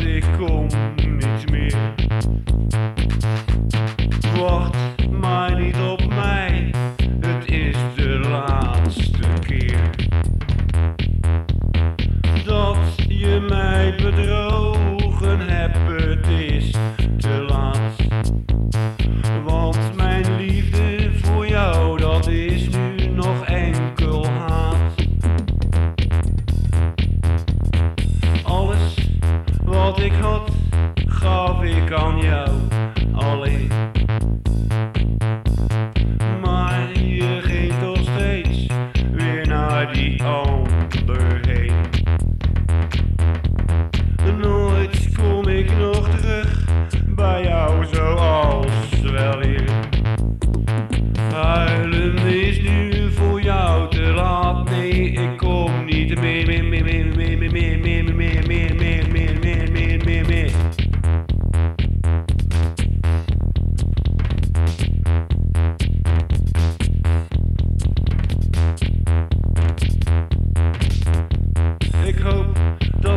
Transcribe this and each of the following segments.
ik kom niet meer. Wacht maar niet op mij, het is de laatste keer dat je mij bedrogen hebt. Het is wat ik had, gaf ik aan jou alleen. Maar je ging toch steeds weer naar die ander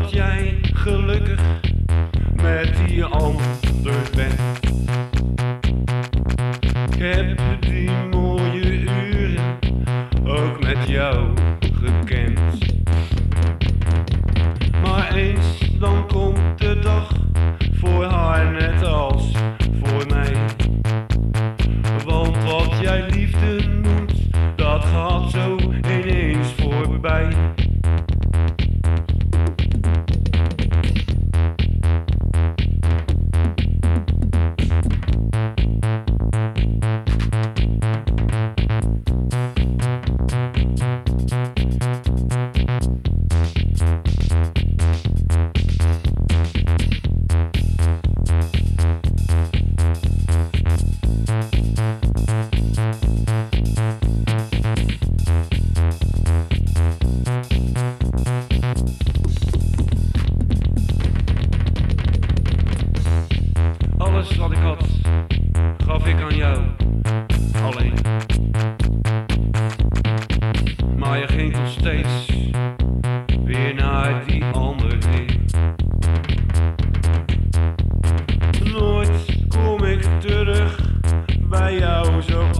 dat jij gelukkig met die ander bent. Ik heb die mooie uren ook met jou gekend. Maar eens dan komt de dag voor haar net als voor mij. Want wat jij liefde noemt, dat gaat zo ineens voorbij. Gaf ik aan jou. Alleen. Maar je ging nog steeds weer naar die ander heen. Nooit kom ik terug bij jou zoals